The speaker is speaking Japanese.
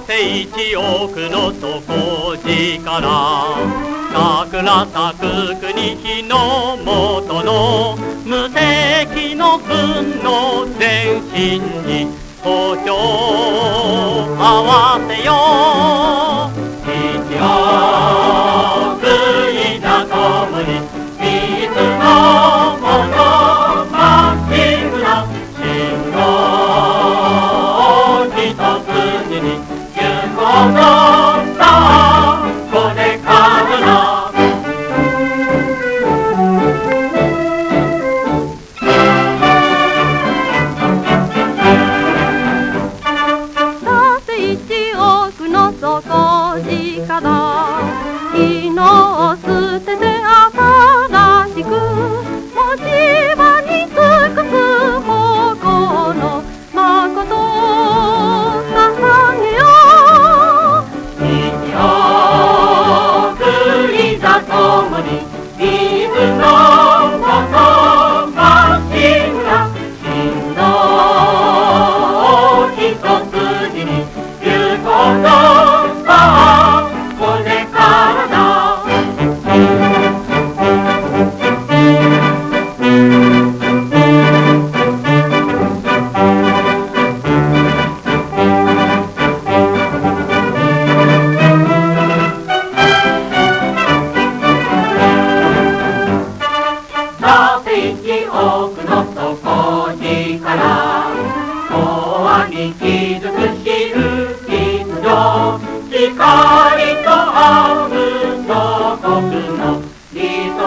て一億の底力桜咲く国日の元の無敵の軍の前進に歩調合わせよう。一億いざ共に一億の底力昨日 harmony, even though. に気づくしる秩序光と青む祖国の理想